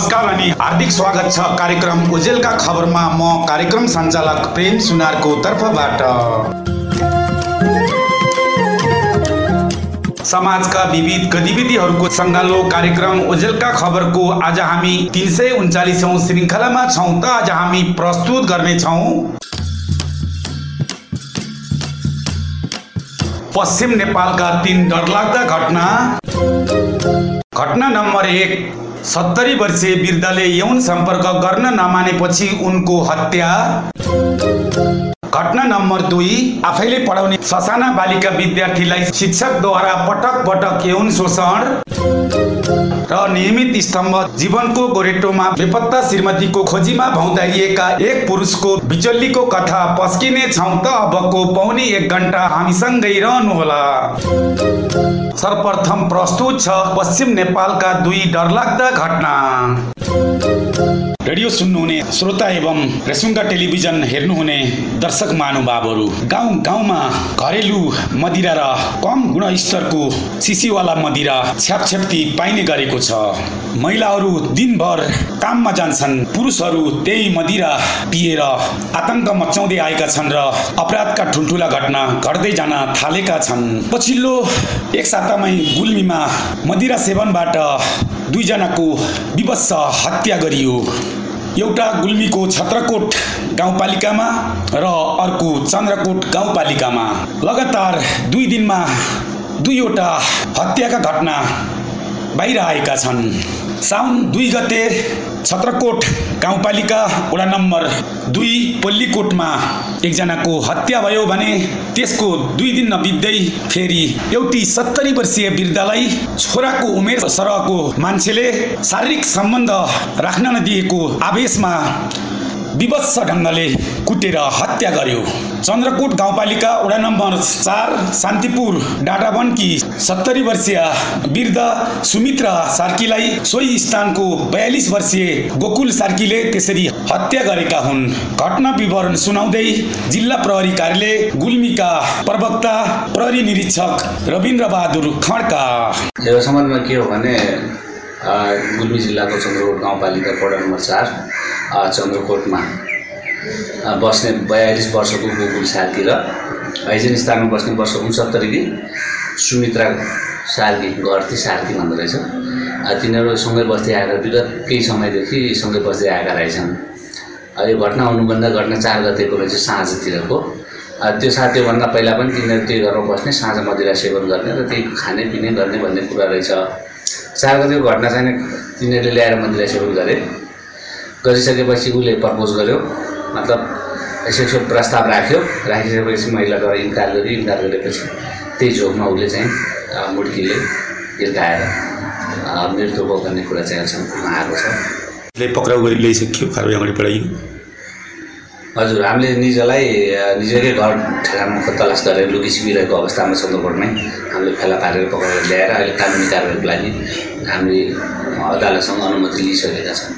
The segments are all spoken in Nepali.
नमस्कार अनि हार्दिक स्वागत छ कार्यक्रम उजेलका खबरमा। म कार्यक्रम सञ्चालक प्रेम सुनारको तर्फबाट। समाजका विविध गतिविधिहरूको सङ्गालो कार्यक्रम ओजेलका खबरको आज हामी तिन सय उन्चालिसौँ श्रृङ्खलामा छौँ त आज हामी प्रस्तुत गर्नेछौँ। पश्चिम नेपालका तीन डरलाग्दा घटना। घटना नम्बर एक सत्तरी वर्षीय वृद्धले यौन सम्पर्क गर्न नमानेपछि उनको हत्या। घटना नम्बर दुई आफैले पढाउने ससाना बालिका विद्यार्थीलाई शिक्षकद्वारा पटक पटक यौन शोषण। र नियमित स्तम्भ जीवनको गोरेटोमा बेपत्ता श्रीमतीको खोजीमा भौँदारिएका एक पुरुषको बिचल्लीको कथा पस्किने छौँ त अबको पौने एक घन्टा हामीसँगै रहनुहोला। सर्वप्रथम प्रस्तुत छ पश्चिम नेपालका दुई डरलाग्दा घटना। रेडियो सुन्नुहुने श्रोता एवं रेसुङ्गा टेलिभिजन हेर्नुहुने दर्शक महानुभावहरू गाउँ गाउँमा घरेलु मदिरा र कम गुणस्तरको सिसीवाला मदिरा छ्यापछ्याप्ती पाइने गरेको छ। महिलाहरू दिनभर काममा जान्छन् पुरुषहरू त्यही मदिरा पिएर आतङ्क मचाउँदै आएका छन् र अपराधका ठुल्ठुला घटना घट्दै जान थालेका छन्। पछिल्लो एक सातामै गुल्मीमा मदिरा सेवनबाट दुईजनाको विवश हत्या गरियो। एउटा गुल्मीको छत्रकोट गाउँपालिकामा र अर्को चन्द्रकोट गाउँपालिकामा। लगातार दुई दिनमा दुईवटा हत्याका घटना बाहिर आएका छन्। साउन दुई गते छत्रकोट गाउँपालिका वडा नम्बर दुई पल्लीकोटमा एकजनाको हत्या भयो भने त्यसको दुई दिन नबित्दै फेरि एउटी सत्तरी वर्षीय वृद्धलाई छोराको उमेर सरहको मान्छेले शारीरिक सम्बन्ध राख्न नदिएको आवेशमा विवत्स ढङ्गले कुटेर हत्या गर्यो। चन्द्रकोट गाउँपालिका वडा नम्बर चार शान्तिपुर डाँडावनकी सत्तरी वर्षीय वृद्ध सुमित्रा सार्कीलाई सोही स्थानको बयालिस वर्षीय गोकुल सार्कीले त्यसरी हत्या गरेका हुन्। घटना विवरण सुनाउँदै जिल्ला प्रहरी कार्यालय गुल्मीका प्रवक्ता प्रहरी निरीक्षक रविन्द्र बहादुर खड्का के हो भने गुल्मी जिल्लाको चन्द्रकोट गाउँपालिका वडा नम्बर चार चन्द्रकोटमा बस्ने बयालिस वर्षको गोकुल सार्की र हैजेन स्थानमा बस्ने वर्ष उन्सत्तरीकी सुमित्रा सार्की घरती सार्की भन्दो रहेछ। तिनीहरू सँगै बस्दै आएर विगत केही समयदेखि सँगै बस्दै आएका रहेछन्। यो घटना हुनुभन्दा घटना चार गतेको रहेछ साँझतिरको। त्यो साथ त्योभन्दा पहिला पनि तिनीहरू त्यही घरमा बस्ने साँझ मदिरा सेवन गर्ने र त्यही खाने पिने गर्ने भन्ने कुरा रहेछ। गतिको घटना चाहिँ नि तिनीहरूले ल्याएर मदिरा सेवन गरे। गरिसकेपछि उसले प्रपोज गर्यो। मतलब सेक्सुअल प्रस्ताव राख्यो। राखिसकेपछि महिलाद्वारा इन्कार गर्यो इन्कार गरेपछि त्यही झोकमा उसले चाहिँ अ, मुड्कीले हिर्काएर मृत्यु गर्ने कुरा चाहिँ अहिलेसम्म आएको छ। पक्राउ गरी ल्याइसक्यो कारवाही अगाडि बढाइयो हजुर हामीले निजलाई निजकै घर ठेगानमा तलास गरेर लुकी छिपिरहेको अवस्थामा चन्द्रकोटमै हामीले फेला पारेर पक्रेर ल्याएर अहिले कानुनी कारवाहीको लागि हामीले अदालतसँग अनुमति लिइसकेका छौँ।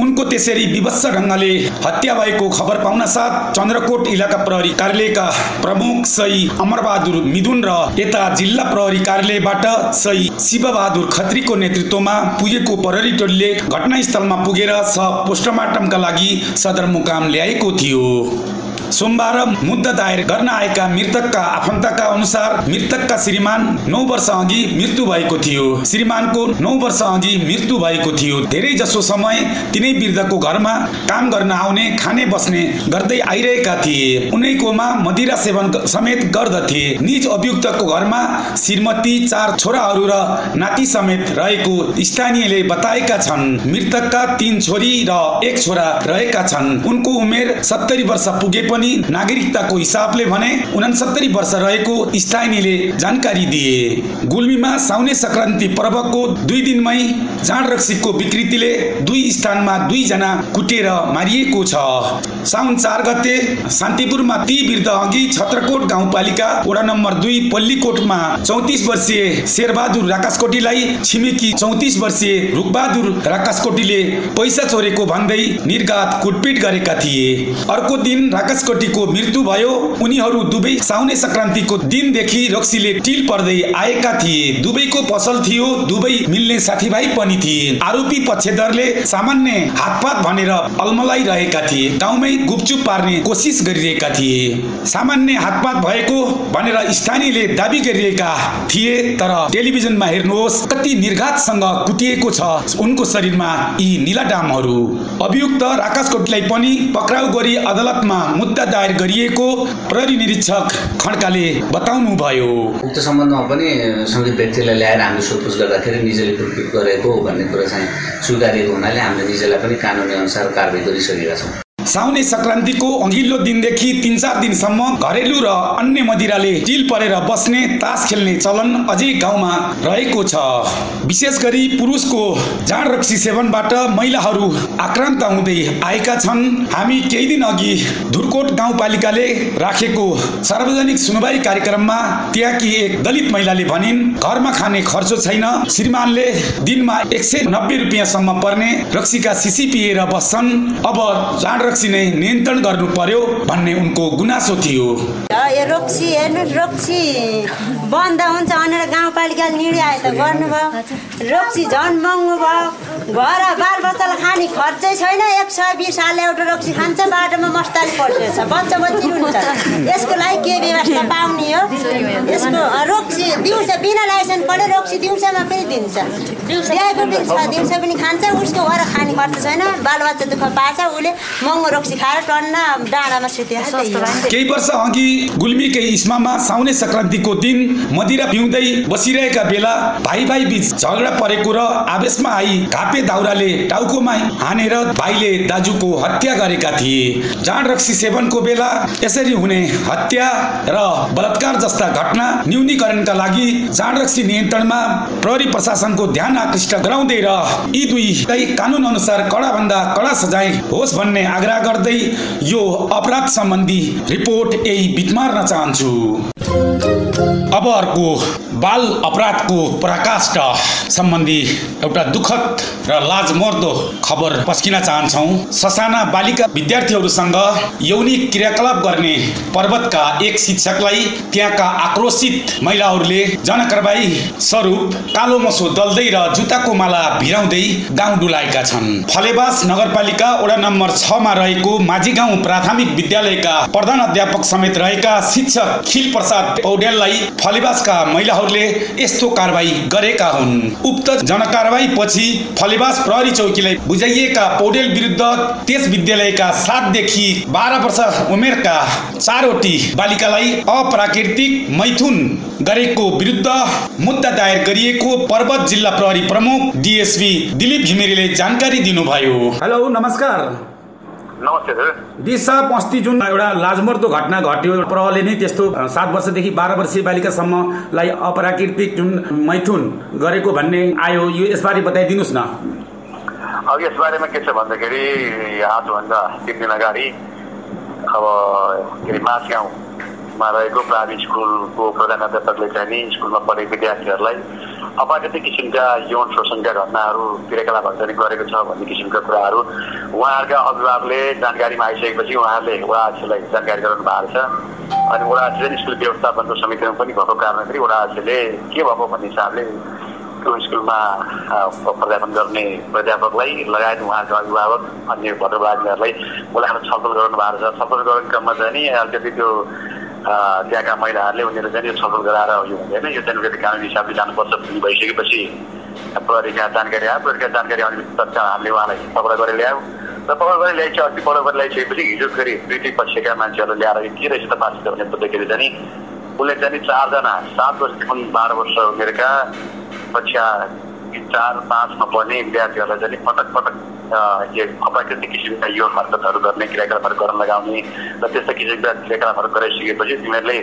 उनको त्यसरी विवत्स ढङ्गले हत्या भएको खबर पाउन साथ चन्द्रकोट इलाका प्रहरी कार्यालयका प्रमुख सही अमरबहादुर मिदुन र यता जिल्ला प्रहरी कार्यालयबाट सही शिवबहादुर खत्रीको नेतृत्वमा पुगेको प्रहरी टोलीले घटनास्थलमा पुगेर स पोस्टमार्टमका लागि सदरमुकाम ल्याएको थियो। सोमबार मुद्दा दायर गर्न आएका मृतकका आफन्तका अनुसार मृतकका श्रीमान नौ वर्ष अघि मृत्यु भएको थियो। श्रीमानको नौ वर्ष अघि मृत्यु भएको थियो। धेरै जसो समय तिनै वृद्धको घरमा काम गर्न आउने खाने बस्ने गर्दै आइरहेका थिए। उनैकोमा मदिरा सेवन समेत गर्दथे। निज अभियुक्तको घरमा श्रीमती चार छोराहरू र नाति समेत रहेको स्थानीयले बताएका छन्। मृतकका तीन छोरी र एक छोरा रहेका छन्। उनको उमेर सत्तरी वर्ष पुगे पनि नागरिकताको हिसाबले भने उनासत्तरी वर्ष रहेको स्थानीयले जानकारी दिए। गुल्मीमा साउने सङ्क्रान्ति पर्वको दुई दिनमै जाँड रक्सीको विकृतिले दुई स्थानमा दुईजना कुटेर मारिएको छ। साउन चार गते शान्तिपुरमा ती वृद्ध अघि छत्रकोट गाउँपालिका वडा नम्बर दुई पल्लीकोटमा चौतिस वर्षीय शेरबहादुर राकासकोटीलाई छिमेकी चौतिस वर्षीय रुखबहादुर राकासकोटीले पैसा चोरेको भन्दै निर्घात कुटपिट गरेका थिए। अर्को दिन राकासकोटी धनुषकोटीको मृत्यु भयो उनीहरू दुवै साउने संक्रान्तिको दिनदेखि रक्सीले टिल पर्दै आएका थिए दुवैको पसल थियो दुवै मिल्ने साथीभाइ पनि थिए आरोपी पक्षधरले सामान्य हातपात भनेर अल्मलाइरहेका थिए गाउँमै गुपचुप पार्ने कोसिस गरिरहेका थिए सामान्य हातपात भएको भनेर स्थानीयले दावी गरिरहेका थिए तर टेलिभिजनमा हेर्नुहोस् कति निर्घातसँग कुटिएको छ उनको शरीरमा यी निलाडामहरू अभियुक्त राकाश कोटीलाई पनि पक्राउ गरी अदालतमा मुद्दा दायर गरिएको प्रहरी निरीक्षक खड्काले बताउनु भयो उक्त सम्बन्धमा पनि सङ्गीत व्यक्तिलाई ल्याएर हामीले सोधपुछ गर्दाखेरि निजले प्रकृत गरेको भन्ने कुरा चाहिँ स्वीकारेको हुनाले हामीले निजलाई पनि कानुनी अनुसार कारवाही गरिसकेका छौँ। साउने संक्रान्तिको अघिल्लो दिनदेखि तिन चार दिनसम्म घरेलु र अन्य मदिराले टिल परेर बस्ने तास खेल्ने चलन अझै गाउँमा रहेको छ। विशेष गरी पुरुषको जाँड रक्सी सेवनबाट महिलाहरू आक्रान्त हुँदै आएका छन्। हामी केही दिन अघि धुरकोट गाउँपालिकाले राखेको सार्वजनिक सुनवाई कार्यक्रममा त्यहाँकी एक दलित महिलाले भनिन् घरमा खाने खर्चो छैन श्रीमानले दिनमा एक सय नब्बे रुपियाँसम्म पर्ने रक्सीका सिसी पिएर बस्छन् अब जाँड रक्सी नै नियन्त्रण गर्नु पर्यो भन्ने उनको गुनासो थियो। बन्द हुन्छ भनेर गाउँपालिकाले निर्णय त गर्नुभयो। रोक्सी झन् महँगो भयो। घर बालबच्चालाई खाने खर्चै छैन। एक सय बिस हाल एउटा रोक्सी खान्छ बाटोमा मस्ताली पड्छ बच्चा बच्ची हुन्छ। यसको लागि के व्यवस्था पाउने हो? यसको रोक्सी दिउँसो बिना लाइसेन्स पऱ्यो रोक्सी दिउँसोमा पनि दिन्छ। पनि छ दिउँसो पनि खान्छ उसको घर खाने खर्च छैन। बालबच्चा दुःख पाछ उसले महँगो रोक्सी खाएर टन्न डाँडामा सुत्यो। केही वर्ष अघि गुल्मीकै इस्मामा साउने सङ्क्रान्तिको दिन मदिरा पिउँदै बसिरहेका बेला भाइ भाइ बीच झगडा परेको र आवेशमा आई घापे दाउराले टाउकोमा हानेर भाइले दाजुको हत्या गरेका थिए। जाँड रक्सी सेवनको बेला यसरी हुने हत्या र बलात्कार जस्ता घटना न्यूनीकरणका लागि जाँड रक्सी नियन्त्रणमा प्रहरी प्रशासनको ध्यान आकृष्ट गराउँदै र यी दुईलाई कानुन अनुसार कडाभन्दा कडा सजाय होस् भन्ने आग्रह गर्दै यो अपराध सम्बन्धी रिपोर्ट यही बिच मार्न चाहन्छु। अब अर्को बाल अपराधको पराकाष्ठ सम्बन्धी एउटा दुःखद र लाजमर्दो खबर पस्किन चाहन्छौँ। ससाना बालिका विद्यार्थीहरूसँग यौनिक क्रियाकलाप गर्ने पर्वतका एक शिक्षकलाई त्यहाँका आक्रोशित महिलाहरूले जनकारवाही स्वरूप कालो मसो दल्दै र जुत्ताको माला भिराउँदै गाउँ डुलाएका छन्। फलेवास नगरपालिका वडा नम्बर छमा रहेको माझी गाउँ प्राथमिक विद्यालयका प्रधान अध्यापक समेत रहेका शिक्षक खिल प्रसाद पौडेललाई फलेवासका महिलाहरूले यस्तो कारवाही गरेका हुन्। उक्त जनकारवाही पछि फलेवास प्रहरी चौकीलाई बुझाइएका पौडेल विरुद्ध त्यस विद्यालयका सातदेखि बाह्र वर्ष उमेरका चारवटी बालिकालाई अप्राकृतिक मैथुन गरेको विरुद्ध मुद्दा दायर गरिएको पर्वत जिल्ला प्रहरी प्रमुख डिएसपी दिलीप घिमिरेले जानकारी दिनुभयो। हेलो नमस्कार। नमस्ते साहब अस्ति जुन एउटा लाजमर्दो घटना घट्यो प्रहले नै त्यस्तो सात वर्षदेखि बाह्र वर्षीय बालिकासम्मलाई अपराकृतिक जुन मैथुन गरेको भन्ने आयो यो यसबारे बताइदिनुहोस् न। अब यसबारेमा के छ भन्दाखेरि आजभन्दा तिन दिन अगाडि अब के अरे मास गाउँमा रहेको प्राइभेट स्कुलको प्रधान अध्यापकले चाहिँ नि स्कुलमा पढेको विद्यार्थीहरूलाई अपाकृतिक किसिमका यौन शोषणका घटनाहरू क्रियाकलापहरू चाहिँ गरेको छ भन्ने किसिमका कुराहरू। उहाँहरूका अभिभावकले जानकारीमा आइसकेपछि उहाँहरूले वडा अध्यक्षलाई जानकारी गराउनु भएको छ। अनि वडा अध्यक्ष स्कुल व्यवस्थापनको समितिमा पनि भएको कारणले वडा अध्यक्षले के भएको भन्ने हिसाबले त्यो स्कुलमा प्राध्यापन गर्ने प्राध्यापकलाई लगायत उहाँको अभिभावक अन्य भद्रवादीहरूलाई बोलाएर छलफल गराउनु भएको छ। छलफल गर्ने क्रममा चाहिँ नि अलिकति त्यो त्यहाँका महिलाहरूले उनीहरू चाहिँ यो छलफल गराएर यो हुँदैन यो चाहिँ अलिकति कानुनी हिसाबले जानुपर्छ भन्ने भइसकेपछि प्रहरीका जानकारी आयो प्रहरीका जानकारी आउने तत्काल हामीले उहाँलाई पक्राउ गरेर ल्यायौँ र पक्राउ गरेर ल्याइसके अस्ति पक्राउ गरेर ल्याइसकेपछि हिजो फेरि दुई पक्षका मान्छेहरू ल्याएर के रहेछ त बासित भन्ने बुझ्दाखेरि चाहिँ उसले चाहिँ चारजना सात वर्षदेखि बाह्र वर्ष उमेरका कक्षा चार पाँचमा पढ्ने विद्यार्थीहरूलाई चाहिँ पटक पटक यो अप्राकृतिक किसिमका यो हरकतहरू गर्ने क्रियाकलापहरू गर्न लगाउने र त्यस्ता किसिमका क्रियाकलापहरू गराइसकेपछि तिमीहरूले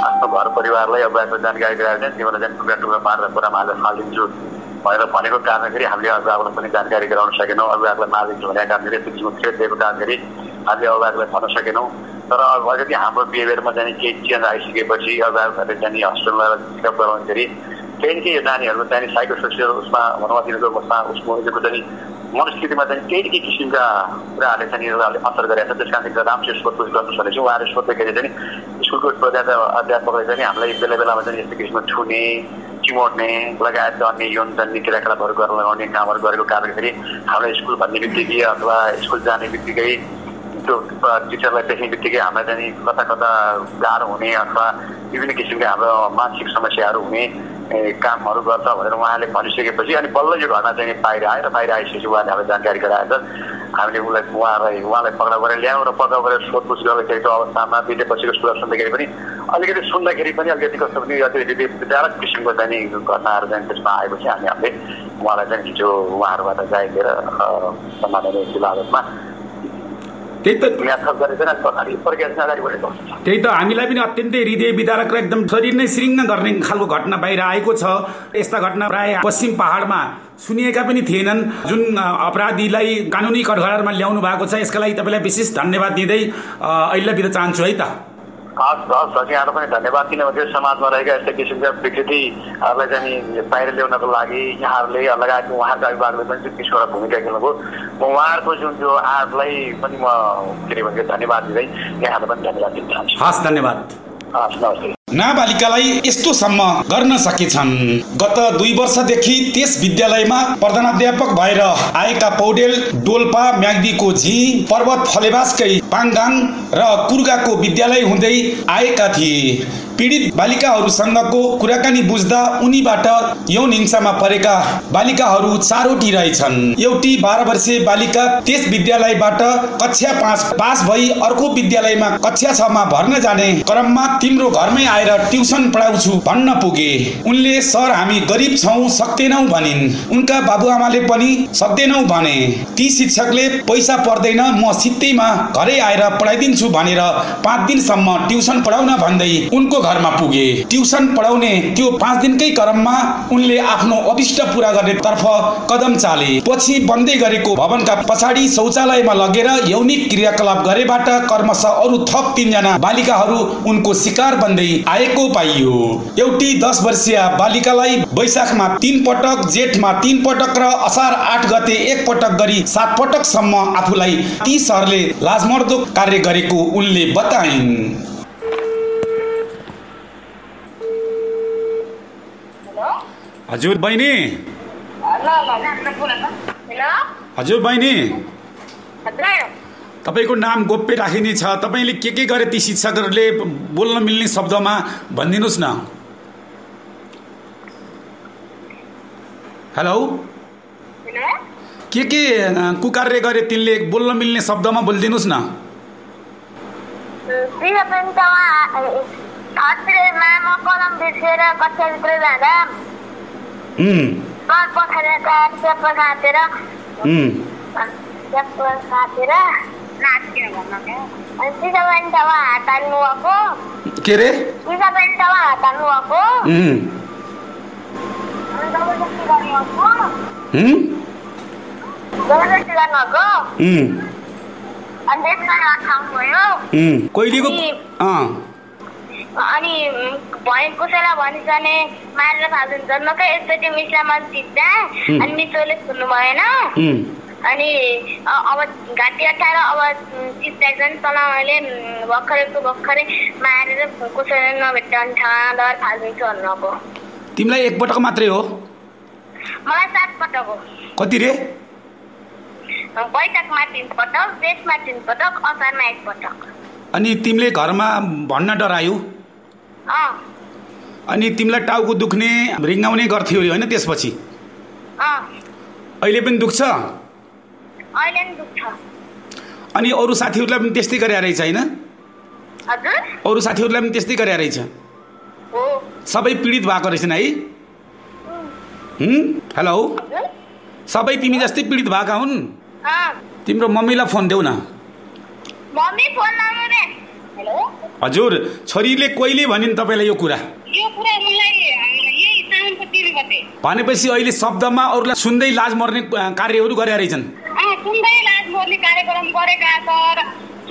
आफ्नो घर परिवारलाई अब जानकारी गराएर चाहिँ तिमीलाई चाहिँ टुक्रा टुक्रा मारेर पुरामा हालेर फालिदिन्छु भनेर भनेको कारणखेरि हामीले अभिभावकलाई पनि जानकारी गराउन सकेनौँ अभिभावकलाई मारिदिन्छु भनेको कारणखेरि यस्तो किसिमको थ्रेट दिएको कारणखेरि हामीले अभिभावकलाई भन्न सकेनौँ तर अब अलिकति हाम्रो बिहेभियरमा चाहिँ केही चेन्ज आइसकेपछि अभिभावकहरूले चाहिँ हस्पिटलमा पिकअप गराउँदाखेरि फेरि के यो नानीहरूको चाहिँ साइको सोसियल उसमा भनौँ दिनको उसमा उसको उनीहरूको चाहिँ मनस्थितिमा चाहिँ केही केही किसिमका कुराहरूले चाहिँ यिनीहरूले असर गरेको छ त्यस कारण चाहिँ राम्रोसित सोधपुछ गर्न सक्नेछु उहाँहरू सोद्धाखेरि चाहिँ स्कुलको प्रध्यापक अध्यापकले चाहिँ हामीलाई बेला बेलामा चाहिँ यस्तो किसिममा छुने चिमोड्ने लगायतका अन्य यौन जन्ने क्रियाकलापहरू गर्न लगाउने कामहरू गरेको कारणखेरि हामीलाई स्कुल भन्ने बित्तिकै अथवा स्कुल जाने बित्तिकै त्यो टिचरलाई देख्ने बित्तिकै हामीलाई चाहिँ कता कता गाह्रो हुने अथवा विभिन्न किसिमका हाम्रो मानसिक समस्याहरू हुने कामहरू गर्छ भनेर उहाँले भनिसकेपछि अनि बल्ल यो घटना चाहिँ बाहिर आयो र बाहिर आइसकेपछि उहाँले हामीलाई जानकारी गराएर हामीले उसलाई उहाँलाई उहाँलाई पक्राउ गरेर ल्यायौँ र पक्राउ गरेर सोधपुछ गर्दाखेरिको अवस्थामा विद्यापछिको स्कुलहरू सुन्दाखेरि पनि अलिकति सुन्दाखेरि पनि अलिकति कस्तो पनि अलिकति विद्यारक किसिमको चाहिँ घटनाहरू चाहिँ त्यसमा आएपछि हामी हामीले उहाँलाई चाहिँ हिजो उहाँहरूबाट जाय लिएर सम्माननीय जिल्ला अदालतमा त्यही त त्यही त हामीलाई पनि अत्यन्तै हृदय विदारक र एकदम शरीर नै श्रृङ्ग गर्ने खालको घटना बाहिर आएको छ। यस्ता घटना प्राय पश्चिम पहाडमा सुनिएका पनि थिएनन्। जुन अपराधीलाई कानुनी कठघरामा ल्याउनु भएको छ यसका लागि तपाईँलाई विशेष धन्यवाद दिँदै अहिले बिदा चाहन्छु है त। हस् हस् हजुर यहाँलाई पनि धन्यवाद। किनभने समाजमा रहेका यस्ता किसिमका विकृतिहरूलाई चाहिँ बाहिर ल्याउनको लागि यहाँहरूले लगायत उहाँहरूका अभिभावकले पनि जुन किसिमको भूमिका खेल्नुभयो। म उहाँहरूको जुन त्यो आर्टलाई पनि म के अरे भन्छ धन्यवाद दिँदै यहाँहरूलाई पनि धन्यवाद दिन चाहन्छु। हस् धन्यवाद। हस् नमस्ते। नाबालिकालाई यस्तोसम्म गर्न सकेछन्। गत दुई वर्षदेखि त्यस विद्यालयमा प्रधानाध्यापक भएर आएका पौडेल डोल्पा म्याग्दीको झी पर्वत फलेवासकै पाङगाङ र कुर्गाको विद्यालय हुँदै आएका थिए। पीडित बालिकाहरूसँगको कुराकानी बुझ्दा उनीबाट यौन हिंसामा परेका बालिकाहरू चारवटी रहेछन्। एउटी बाह्र वर्षीय बालिका त्यस विद्यालयबाट कक्षा पाँच पास भई अर्को विद्यालयमा कक्षा छमा भर्न जाने क्रममा तिम्रो घरमै आएर ट्युसन पढाउँछु भन्न पुगे। उनले सर हामी गरिब छौँ सक्दैनौ भनिन्। उनका बाबुआमाले पनि सक्दैनौ भने। ती शिक्षकले पैसा पर्दैन म सित्तैमा घरै आएर पढाइदिन्छु भनेर पाँच दिनसम्म ट्युसन पढाउन भन्दै उनको घरमा पुगे। ट्युसन पढाउने त्यो पाँच दिनकै क्रममा उनले आफ्नो अभिष्ट पुरा गर्ने तर्फ कदम चाले। पछि बन्दै गरेको भवनका पछाडि शौचालयमा लगेर यौनिक क्रियाकलाप गरेबाट क्रमशः अरू थप तिनजना बालिकाहरू उनको शिकार बन्दै आएको पाइयो। एउटी दस वर्षीय बालिकालाई वैशाखमा तीन पटक जेठमा तीन पटक र असार आठ गते एक पटक गरी सात पटकसम्म आफूलाई ती सरले लाजमर्दो कार्य गरेको उनले बताइन्। हजुर बहिनी। हेलो? हजुर बहिनी। तपाईँको नाम गोप्य राखिने छ। तपाईँले के के गरे ती शिक्षकहरूले बोल्न मिल्ने शब्दमा भनिदिनुहोस् न। हेलो? के के कुकार्य गरे तिनले बोल्न मिल्ने शब्दमा बोलिदिनुहोस् न। कलम पखालेर च्याप काटेर उम्, च्याप काटेर नाच्यो क्या अनि पिसा पनि त हात हाल्नु भएको के रे पिसा पनि त हात हाल्नु भएको जबरजस्ती गर्नुभएको जबरजस्ती गर्नुभएको अनि त्यसमा अठाउनु भयो। कहिलेको अनि भए कसैलाई भनिन्छ भने मारेर फाल्छन् जन्मकै एकचोटि मिसलाई हुँ। अनि मिसोले सुन्नु भएन। अनि अब घाँटी अठाएर अब चित्ताइछन् तल मैले भर्खरैको भर्खरै मारेर कसैले नभेट्दा अनि ठाडर फालिदिन्छु भन्नुभएको। तिमीलाई एकपटक मात्रै हो? मलाई सात पटक हो। कति रे? बैठकमा तिन पटक जेठमा तिन पटक असारमा एक पटक। अनि तिमीले घरमा भन्न डरायो? अनि तिमीलाई टाउको दुख्ने रिङ्गाउने गर्थ्यो अरे होइन त्यसपछि? अहिले पनि दुख्छ? अनि अरू साथीहरूलाई पनि त्यस्तै गरे रहेछ होइन? अरू साथीहरूलाई पनि त्यस्तै गरे रहेछ? सबै पीडित भएको रहेछन् है? हुँ? हेलो। सबै तिमी जस्तै पीडित भएका हुन्? तिम्रो मम्मीलाई फोन देऊ न मम्मी फोन लानु रे हेलो हजुर छोरीले कहिले भनिन् तपाईँलाई यो कुरा? भनेपछि अहिले शब्दमा अरूलाई सुन्दै लाज मर्ने कार्यहरू गरे रहेछन्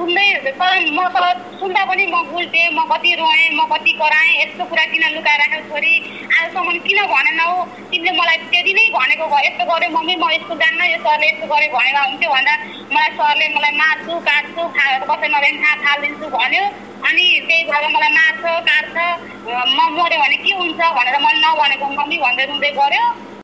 सुन्दै तर म त सुन्दा पनि म गुल्टेँ म कति रोएँ म कति कराएँ यस्तो कुरा किन लुकाएर राखेको छोरी? आजसम्म किन भनेनौ तिमीले मलाई त्यति नै भनेको भए यस्तो गऱ्यो मम्मी म यस्तो जान्न यो सरले यस्तो गऱ्यो भनेको हुन्थ्यो भन्दा मलाई सरले मलाई मार्छु काट्छु खा कसै नभए खा फालिदिन्छु भन्यो। अनि त्यही भएर मलाई मार्छ काट्छ म मऱ्यो भने के हुन्छ भनेर मैले नभनेको मम्मी भन्दै रुँदै गऱ्यो।